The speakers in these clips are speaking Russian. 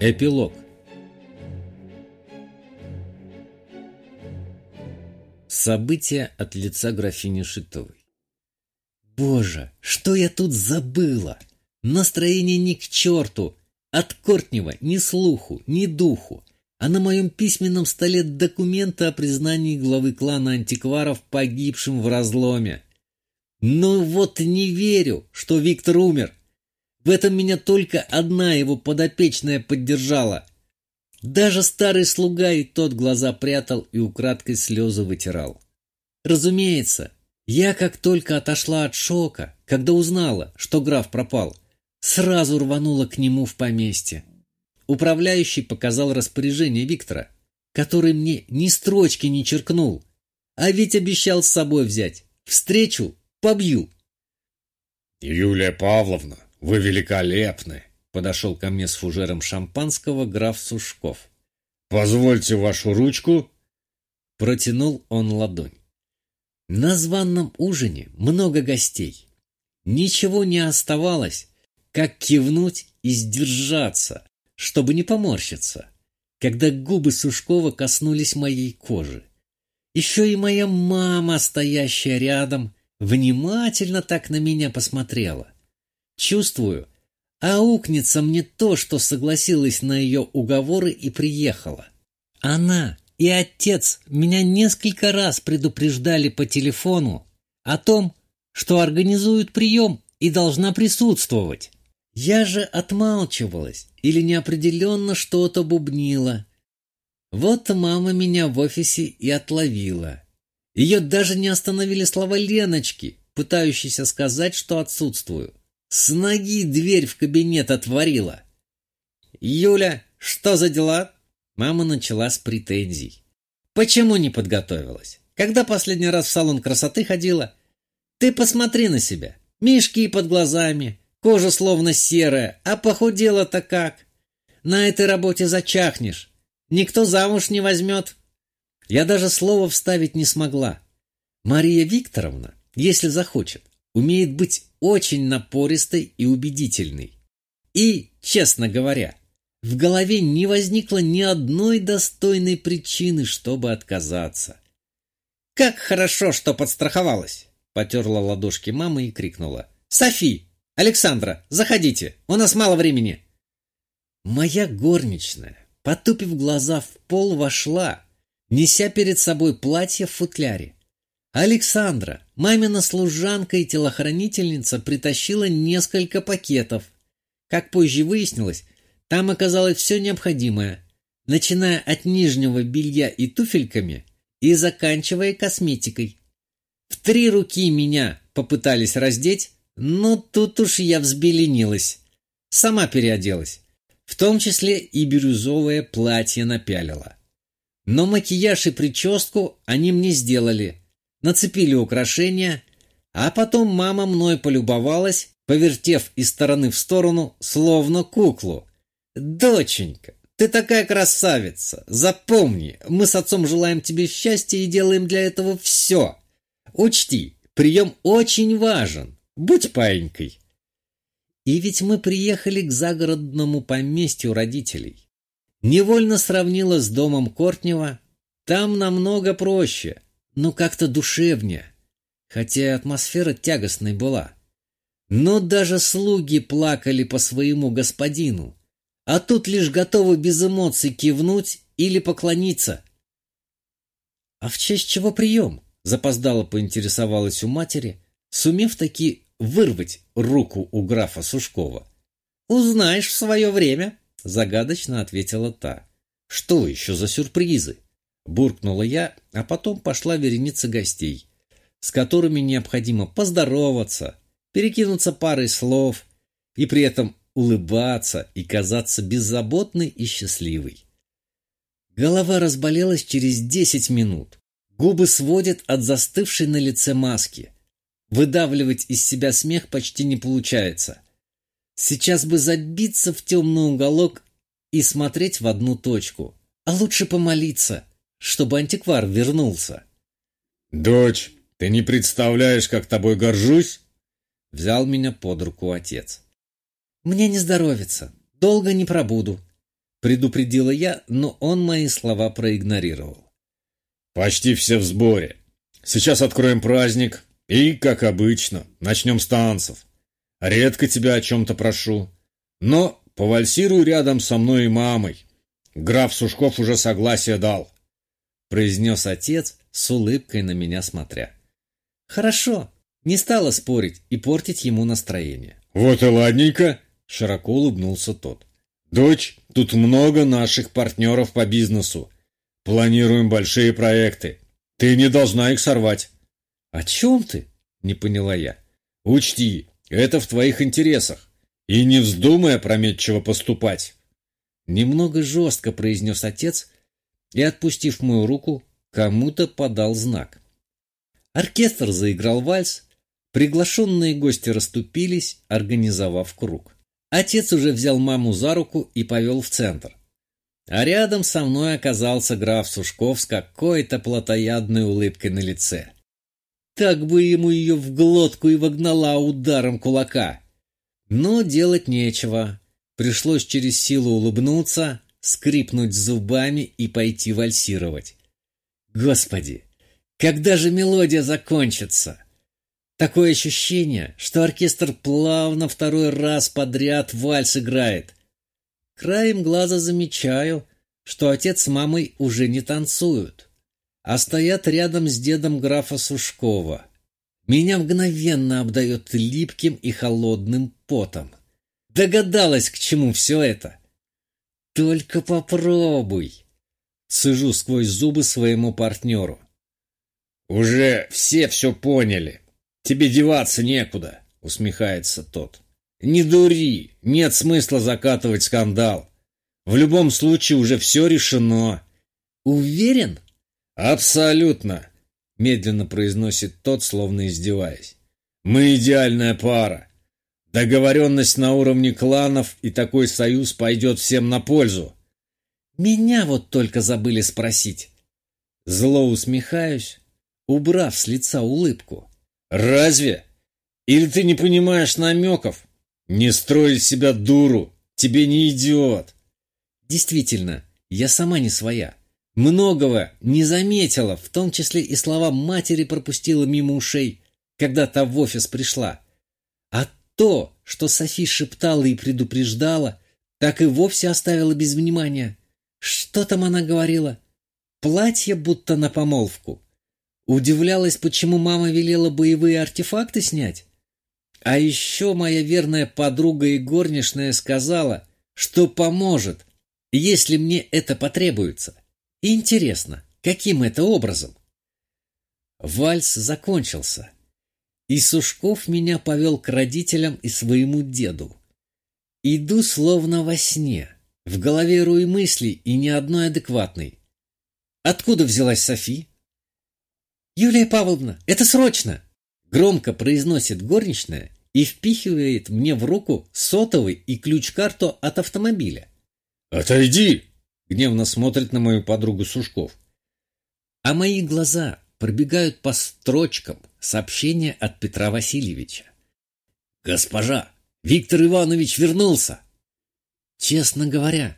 Эпилог События от лица графини Шитовой Боже, что я тут забыла! Настроение ни к черту! От Кортнева ни слуху, ни духу. А на моем письменном столе документы о признании главы клана антикваров погибшим в разломе. Ну вот не верю, что Виктор умер. В этом меня только одна его подопечная поддержала. Даже старый слуга и тот глаза прятал и украдкой слезы вытирал. Разумеется, я как только отошла от шока, когда узнала, что граф пропал, сразу рванула к нему в поместье. Управляющий показал распоряжение Виктора, который мне ни строчки не черкнул, а ведь обещал с собой взять. Встречу побью. «Юлия Павловна, вы великолепны!» Подошел ко мне с фужером шампанского граф Сушков. «Позвольте вашу ручку!» Протянул он ладонь. На званном ужине много гостей. Ничего не оставалось, как кивнуть и сдержаться, чтобы не поморщиться, когда губы Сушкова коснулись моей кожи. Еще и моя мама, стоящая рядом, внимательно так на меня посмотрела. Чувствую, аукнется мне то, что согласилась на ее уговоры и приехала. Она и отец меня несколько раз предупреждали по телефону о том, что организуют прием и должна присутствовать. Я же отмалчивалась или неопределенно что-то бубнила. Вот мама меня в офисе и отловила. Ее даже не остановили слова Леночки, пытающейся сказать, что отсутствую. С ноги дверь в кабинет отворила. «Юля, что за дела?» Мама начала с претензий. «Почему не подготовилась? Когда последний раз в салон красоты ходила? Ты посмотри на себя. Мишки под глазами, кожа словно серая, а похудела-то как? На этой работе зачахнешь. Никто замуж не возьмет». Я даже слова вставить не смогла. Мария Викторовна, если захочет, умеет быть очень напористой и убедительной. И, честно говоря, в голове не возникло ни одной достойной причины, чтобы отказаться. «Как хорошо, что подстраховалась!» Потерла ладошки мама и крикнула. «Софи! Александра, заходите! У нас мало времени!» Моя горничная, потупив глаза в пол, вошла, неся перед собой платье в футляре. Александра, мамина служанка и телохранительница, притащила несколько пакетов. Как позже выяснилось, там оказалось все необходимое, начиная от нижнего белья и туфельками и заканчивая косметикой. В три руки меня попытались раздеть, но тут уж я взбеленилась. Сама переоделась. В том числе и бирюзовое платье напялила. Но макияж и прическу они мне сделали – нацепили украшения, а потом мама мной полюбовалась, повертев из стороны в сторону, словно куклу. «Доченька, ты такая красавица! Запомни, мы с отцом желаем тебе счастья и делаем для этого все. Учти, прием очень важен. Будь паинькой!» И ведь мы приехали к загородному поместью родителей. Невольно сравнила с домом Кортнева. Там намного проще но как-то душевнее, хотя атмосфера тягостной была. Но даже слуги плакали по своему господину, а тут лишь готовы без эмоций кивнуть или поклониться. «А в честь чего прием?» — запоздало поинтересовалась у матери, сумев таки вырвать руку у графа Сушкова. «Узнаешь в свое время», — загадочно ответила та. «Что еще за сюрпризы?» Буркнула я, а потом пошла вереница гостей, с которыми необходимо поздороваться, перекинуться парой слов и при этом улыбаться и казаться беззаботной и счастливой. Голова разболелась через десять минут. Губы сводят от застывшей на лице маски. Выдавливать из себя смех почти не получается. Сейчас бы забиться в темный уголок и смотреть в одну точку. А лучше помолиться, чтобы антиквар вернулся. «Дочь, ты не представляешь, как тобой горжусь?» Взял меня под руку отец. «Мне не здоровится. Долго не пробуду». предупредила я, но он мои слова проигнорировал. Почти все в сборе. Сейчас откроем праздник и, как обычно, начнем с танцев. Редко тебя о чем-то прошу, но повальсируй рядом со мной и мамой. Граф Сушков уже согласие дал, произнес отец, с улыбкой на меня смотря. Хорошо, не стала спорить и портить ему настроение. Вот и ладненько, широко улыбнулся тот. «Дочь, тут много наших партнеров по бизнесу. Планируем большие проекты. Ты не должна их сорвать». «О чем ты?» — не поняла я. «Учти, это в твоих интересах. И не вздумай опрометчиво поступать». Немного жестко произнес отец и, отпустив мою руку, кому-то подал знак. Оркестр заиграл вальс, приглашенные гости расступились, организовав круг. Отец уже взял маму за руку и повел в центр. А рядом со мной оказался граф Сушков с какой-то плотоядной улыбкой на лице. Так бы ему ее в глотку и вогнала ударом кулака. Но делать нечего. Пришлось через силу улыбнуться, скрипнуть зубами и пойти вальсировать. Господи, когда же мелодия закончится? Такое ощущение, что оркестр плавно второй раз подряд вальс играет. Краем глаза замечаю, что отец с мамой уже не танцуют, а стоят рядом с дедом графа Сушкова. Меня мгновенно обдает липким и холодным потом. Догадалась, к чему все это. Только попробуй. Сижу сквозь зубы своему партнеру. Уже все все поняли. «Тебе деваться некуда», — усмехается тот. «Не дури, нет смысла закатывать скандал. В любом случае уже все решено». «Уверен?» «Абсолютно», — медленно произносит тот, словно издеваясь. «Мы идеальная пара. Договоренность на уровне кланов, и такой союз пойдет всем на пользу». «Меня вот только забыли спросить». Зло усмехаюсь, убрав с лица улыбку. «Разве? Или ты не понимаешь намеков? Не строй из себя дуру, тебе не идет!» «Действительно, я сама не своя. Многого не заметила, в том числе и слова матери пропустила мимо ушей, когда та в офис пришла. А то, что Софи шептала и предупреждала, так и вовсе оставила без внимания. Что там она говорила? Платье будто на помолвку. Удивлялась, почему мама велела боевые артефакты снять. А еще моя верная подруга и горничная сказала, что поможет, если мне это потребуется. Интересно, каким это образом? Вальс закончился, и Сушков меня повел к родителям и своему деду. Иду словно во сне, в голове руи мыслей и ни одной адекватной. Откуда взялась Софи? «Юлия Павловна, это срочно!» Громко произносит горничная и впихивает мне в руку сотовый и ключ-карту от автомобиля. «Отойди!» — гневно смотрит на мою подругу Сушков. А мои глаза пробегают по строчкам сообщения от Петра Васильевича. «Госпожа, Виктор Иванович вернулся!» Честно говоря,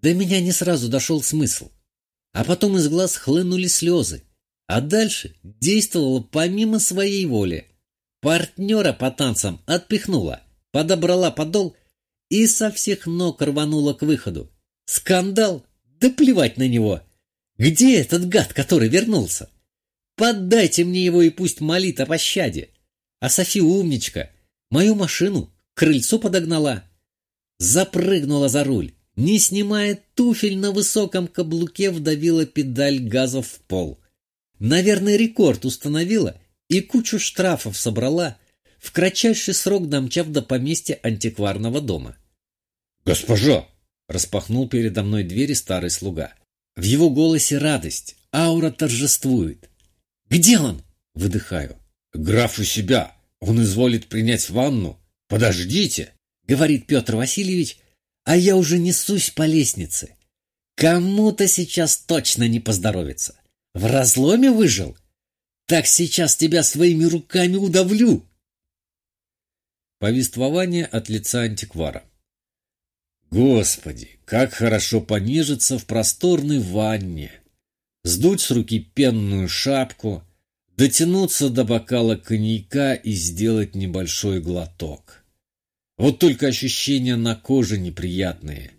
до меня не сразу дошел смысл. А потом из глаз хлынули слезы, а дальше действовала помимо своей воли. Партнера по танцам отпихнула, подобрала подол и со всех ног рванула к выходу. Скандал? Да плевать на него! Где этот гад, который вернулся? Поддайте мне его и пусть молит о пощаде. А София умничка, мою машину к крыльцу подогнала. Запрыгнула за руль, не снимая туфель на высоком каблуке, вдавила педаль газа в пол. Наверное, рекорд установила и кучу штрафов собрала, в кратчайший срок домчав до поместья антикварного дома. «Госпожа!» — распахнул передо мной двери старый слуга. В его голосе радость, аура торжествует. «Где он?» — выдыхаю. «Граф у себя. Он изволит принять ванну. Подождите!» — говорит Петр Васильевич, а я уже несусь по лестнице. Кому-то сейчас точно не поздоровится. В разломе выжил? Так сейчас тебя своими руками удавлю!» Повествование от лица антиквара. Господи, как хорошо понежиться в просторной ванне, сдуть с руки пенную шапку, дотянуться до бокала коньяка и сделать небольшой глоток. Вот только ощущения на коже неприятные.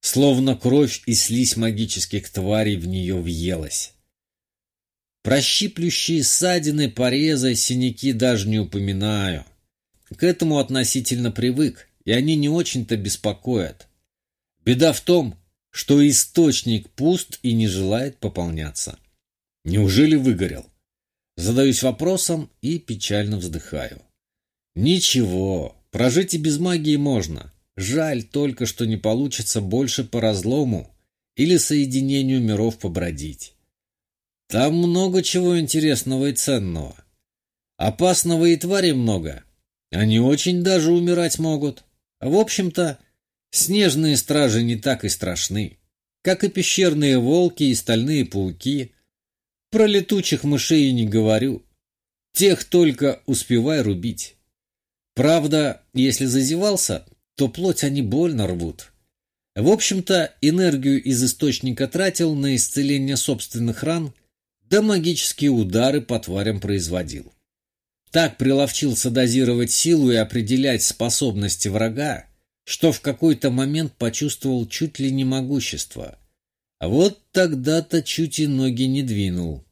Словно кровь и слизь магических тварей в нее въелась. Прощиплющие ссадины, порезы, синяки даже не упоминаю. К этому относительно привык, и они не очень-то беспокоят. Беда в том, что источник пуст и не желает пополняться. Неужели выгорел? Задаюсь вопросом и печально вздыхаю. Ничего, прожить и без магии можно. Жаль только, что не получится больше по разлому или соединению миров побродить. Там много чего интересного и ценного. Опасного и твари много. Они очень даже умирать могут. В общем-то, снежные стражи не так и страшны, как и пещерные волки и стальные пауки. Про летучих мышей не говорю. Тех только успевай рубить. Правда, если зазевался, то плоть они больно рвут. В общем-то, энергию из источника тратил на исцеление собственных ран, да магические удары по тварям производил. Так приловчился дозировать силу и определять способности врага, что в какой-то момент почувствовал чуть ли не могущество. А вот тогда-то чуть и ноги не двинул.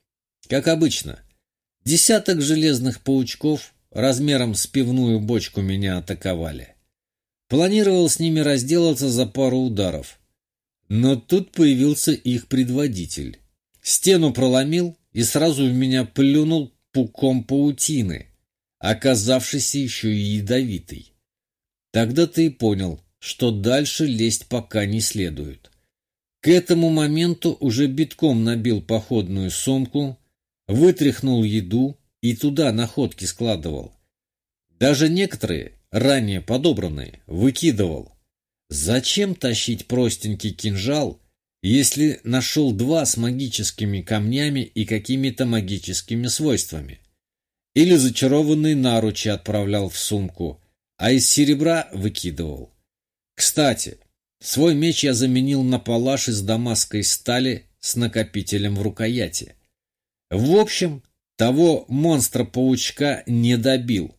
Как обычно, десяток железных паучков размером с пивную бочку меня атаковали. Планировал с ними разделаться за пару ударов. Но тут появился их предводитель. Стену проломил и сразу в меня плюнул пуком паутины, оказавшийся еще и ядовитый. Тогда ты и понял, что дальше лезть пока не следует. К этому моменту уже битком набил походную сумку, вытряхнул еду и туда находки складывал. Даже некоторые, ранее подобранные, выкидывал. Зачем тащить простенький кинжал, если нашел два с магическими камнями и какими-то магическими свойствами? Или зачарованные наручи отправлял в сумку, а из серебра выкидывал. Кстати, свой меч я заменил на палаш из дамасской стали с накопителем в рукояти. В общем, того монстра-паучка не добил,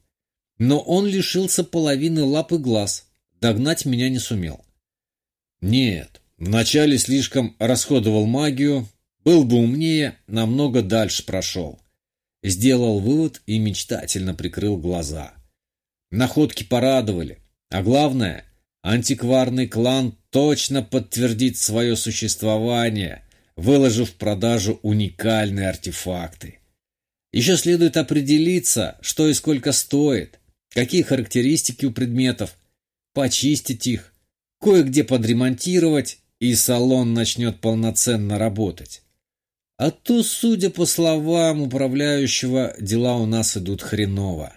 но он лишился половины лап и глаз, догнать меня не сумел. Нет, вначале слишком расходовал магию, был бы умнее, намного дальше прошел. Сделал вывод и мечтательно прикрыл глаза. Находки порадовали, а главное, антикварный клан точно подтвердит свое существование, выложив в продажу уникальные артефакты. Еще следует определиться, что и сколько стоит, какие характеристики у предметов, почистить их, кое-где подремонтировать, и салон начнет полноценно работать. А то, судя по словам управляющего, дела у нас идут хреново.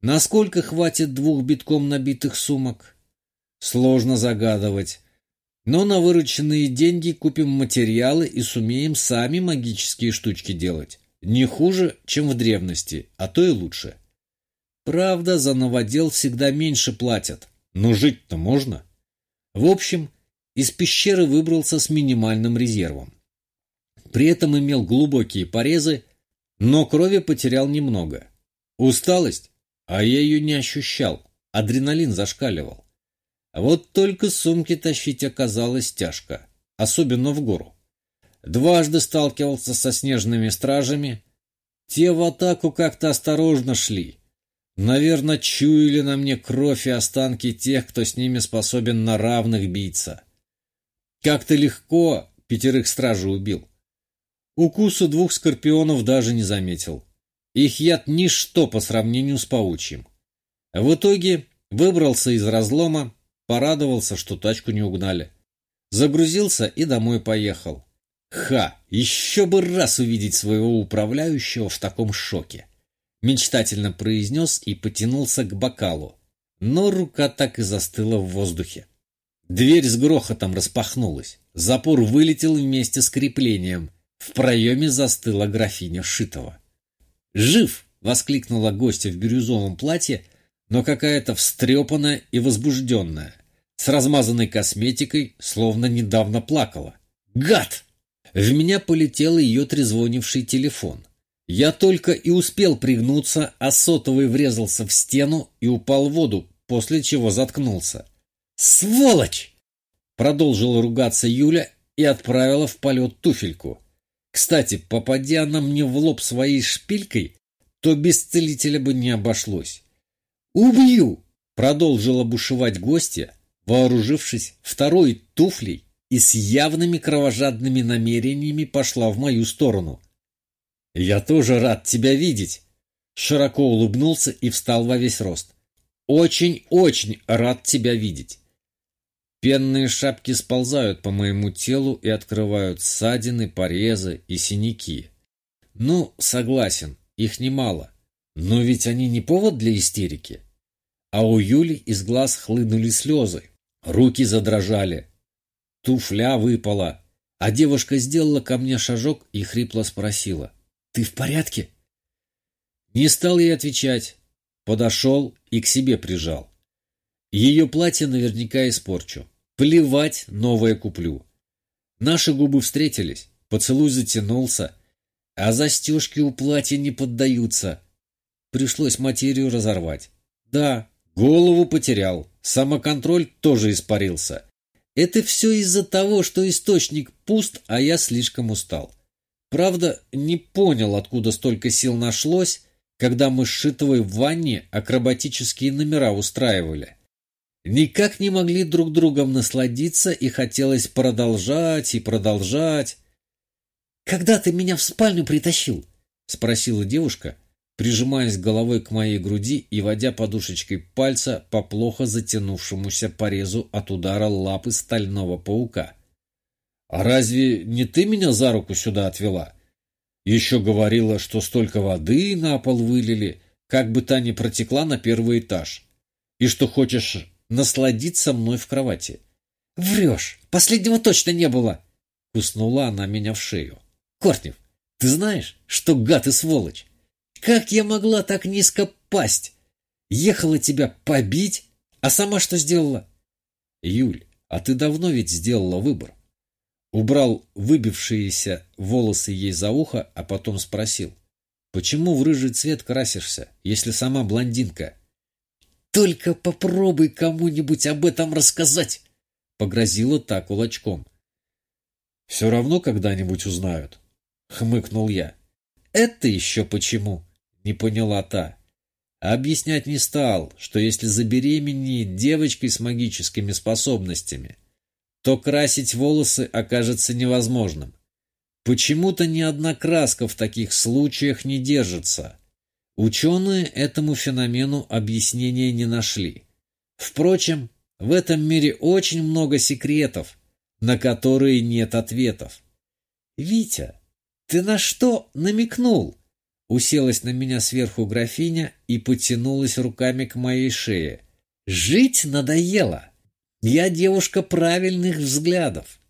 Насколько хватит двух битком набитых сумок? Сложно загадывать. Но на вырученные деньги купим материалы и сумеем сами магические штучки делать. Не хуже, чем в древности, а то и лучше. Правда, за новодел всегда меньше платят, но жить-то можно. В общем, из пещеры выбрался с минимальным резервом. При этом имел глубокие порезы, но крови потерял немного. Усталость? А я ее не ощущал, адреналин зашкаливал. Вот только сумки тащить оказалось тяжко, особенно в гору. Дважды сталкивался со снежными стражами. Те в атаку как-то осторожно шли. Наверное, чуяли на мне кровь и останки тех, кто с ними способен на равных биться. Как-то легко пятерых стражей убил. Укуса двух скорпионов даже не заметил. Их яд ничто по сравнению с паучьим. В итоге выбрался из разлома, Порадовался, что тачку не угнали. Загрузился и домой поехал. Ха! Еще бы раз увидеть своего управляющего в таком шоке. Мечтательно произнес и потянулся к бокалу. Но рука так и застыла в воздухе. Дверь с грохотом распахнулась. Запор вылетел вместе с креплением. В проеме застыла графиня Шитова. «Жив!» — воскликнула гостья в бирюзовом платье, но какая-то встрепанная и возбужденная. с размазанной косметикой, словно недавно плакала. «Гад!» В меня полетел ее трезвонивший телефон. Я только и успел пригнуться, а сотовый врезался в стену и упал в воду, после чего заткнулся. «Сволочь!» Продолжила ругаться Юля и отправила в полет туфельку. Кстати, попадя она мне в лоб своей шпилькой, то без целителя бы не обошлось. «Убью!» — продолжила бушевать гостья, вооружившись второй туфлей и с явными кровожадными намерениями пошла в мою сторону. «Я тоже рад тебя видеть!» Широко улыбнулся и встал во весь рост. «Очень-очень рад тебя видеть!» Пенные шапки сползают по моему телу и открывают ссадины, порезы и синяки. Ну, согласен, их немало. Но ведь они не повод для истерики. А у Юли из глаз хлынули слезы. Руки задрожали. Туфля выпала. А девушка сделала ко мне шажок и хрипло спросила. «Ты в порядке?» Не стал ей отвечать. Подошел и к себе прижал. Ее платье наверняка испорчу. Плевать, новое куплю. Наши губы встретились, поцелуй затянулся, а застежки у платья не поддаются. Пришлось материю разорвать. Да, голову потерял, самоконтроль тоже испарился. Это все из-за того, что источник пуст, а я слишком устал. Правда, не понял, откуда столько сил нашлось, когда мы с Шитовой в ванне акробатические номера устраивали. Никак не могли друг другом насладиться и хотелось продолжать и продолжать. «Когда ты меня в спальню притащил?» — спросила девушка, прижимаясь головой к моей груди и водя подушечкой пальца по плохо затянувшемуся порезу от удара лапы стального паука. «А разве не ты меня за руку сюда отвела? Еще говорила, что столько воды на пол вылили, как бы та не протекла на первый этаж, и что хочешь насладиться мной в кровати». «Врешь! Последнего точно не было!» — куснула она меня в шею. Кортнев, ты знаешь, что гад и сволочь? Как я могла так низко пасть? Ехала тебя побить, а сама что сделала? Юль, а ты давно ведь сделала выбор. Убрал выбившиеся волосы ей за ухо, а потом спросил. Почему в рыжий цвет красишься, если сама блондинка? Только попробуй кому-нибудь об этом рассказать, погрозила так кулачком. Все равно когда-нибудь узнают. — хмыкнул я. «Это еще почему?» — не поняла та. объяснять не стал, что если забеременеет девочкой с магическими способностями, то красить волосы окажется невозможным. Почему-то ни одна краска в таких случаях не держится. Ученые этому феномену объяснения не нашли. Впрочем, в этом мире очень много секретов, на которые нет ответов. «Витя, «Ты на что намекнул?» Уселась на меня сверху графиня и потянулась руками к моей шее. «Жить надоело. Я девушка правильных взглядов.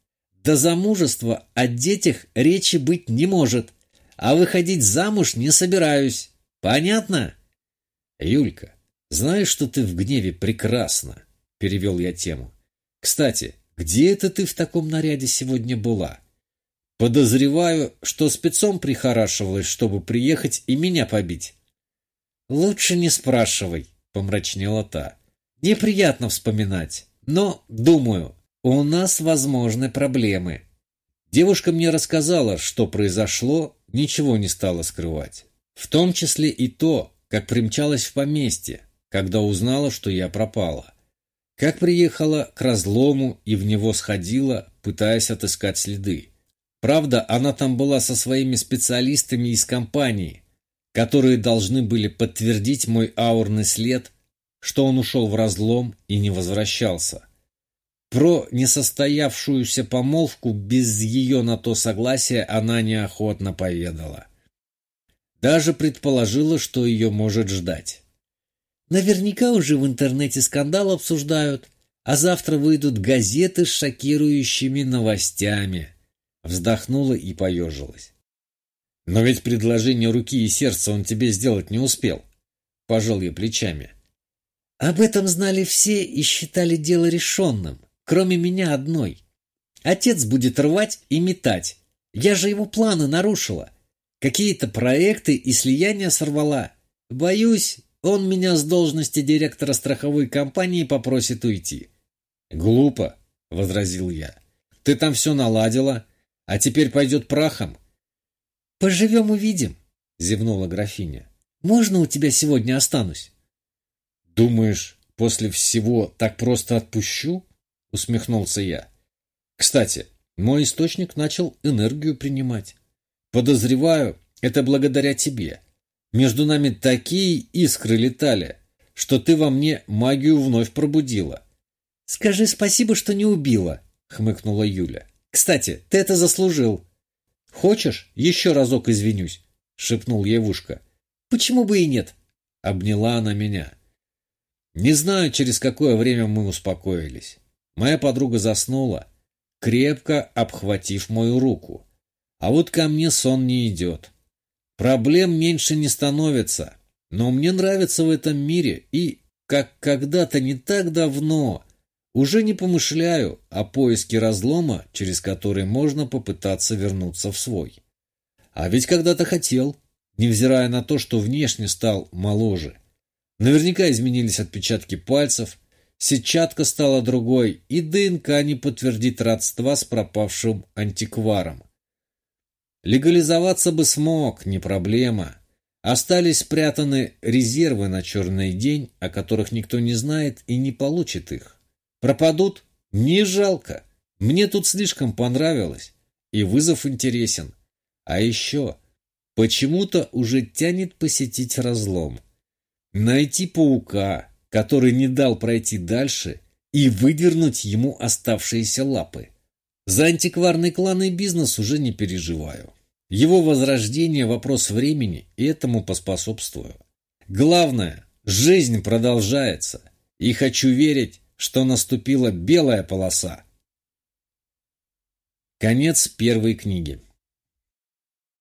До замужества о детях речи быть не может, а выходить замуж не собираюсь. Понятно?» «Юлька, знаешь, что ты в гневе прекрасна?» — перевел я тему. «Кстати, где это ты в таком наряде сегодня была?» Подозреваю, что спецом прихорашивалась, чтобы приехать и меня побить. Лучше не спрашивай, помрачнела та. Неприятно вспоминать, но, думаю, у нас возможны проблемы. Девушка мне рассказала, что произошло, ничего не стала скрывать. В том числе и то, как примчалась в поместье, когда узнала, что я пропала. Как приехала к разлому и в него сходила, пытаясь отыскать следы. Правда, она там была со своими специалистами из компании, которые должны были подтвердить мой аурный след, что он ушел в разлом и не возвращался. Про несостоявшуюся помолвку без ее на то согласия она неохотно поведала. Даже предположила, что ее может ждать. Наверняка уже в интернете скандал обсуждают, а завтра выйдут газеты с шокирующими новостями. Вздохнула и поежилась. «Но ведь предложение руки и сердца он тебе сделать не успел», — пожал я плечами. Об этом знали все и считали дело решенным, кроме меня одной. Отец будет рвать и метать. Я же его планы нарушила. Какие-то проекты и слияния сорвала. Боюсь, он меня с должности директора страховой компании попросит уйти. «Глупо», — возразил я. «Ты там все наладила, а теперь пойдет прахом». «Поживем увидим», — зевнула графиня. «Можно у тебя сегодня останусь?» «Думаешь, после всего так просто отпущу?» — усмехнулся я. «Кстати, мой источник начал энергию принимать. Подозреваю, это благодаря тебе. Между нами такие искры летали, что ты во мне магию вновь пробудила. «Скажи спасибо, что не убила», — хмыкнула Юля. «Кстати, ты это заслужил». «Хочешь, еще разок извинюсь?» — шепнул ушко. «Почему бы и нет?» — обняла она меня. Не знаю, через какое время мы успокоились. Моя подруга заснула, крепко обхватив мою руку. А вот ко мне сон не идет. Проблем меньше не становится, но мне нравится в этом мире и, как когда-то не так давно, уже не помышляю о поиске разлома, через который можно попытаться вернуться в свой. А ведь когда-то хотел, невзирая на то, что внешне стал моложе. Наверняка изменились отпечатки пальцев, сетчатка стала другой, и ДНК не подтвердит родства с пропавшим антикваром. Легализоваться бы смог, не проблема. Остались спрятаны резервы на черный день, о которых никто не знает и не получит их. Пропадут? Не жалко. Мне тут слишком понравилось. И вызов интересен. А еще, почему-то уже тянет посетить разлом. Найти паука, который не дал пройти дальше, и выдернуть ему оставшиеся лапы. За антикварный клан и бизнес уже не переживаю. Его возрождение – вопрос времени, и этому поспособствую. Главное – жизнь продолжается, и хочу верить, что наступила белая полоса. Конец первой книги.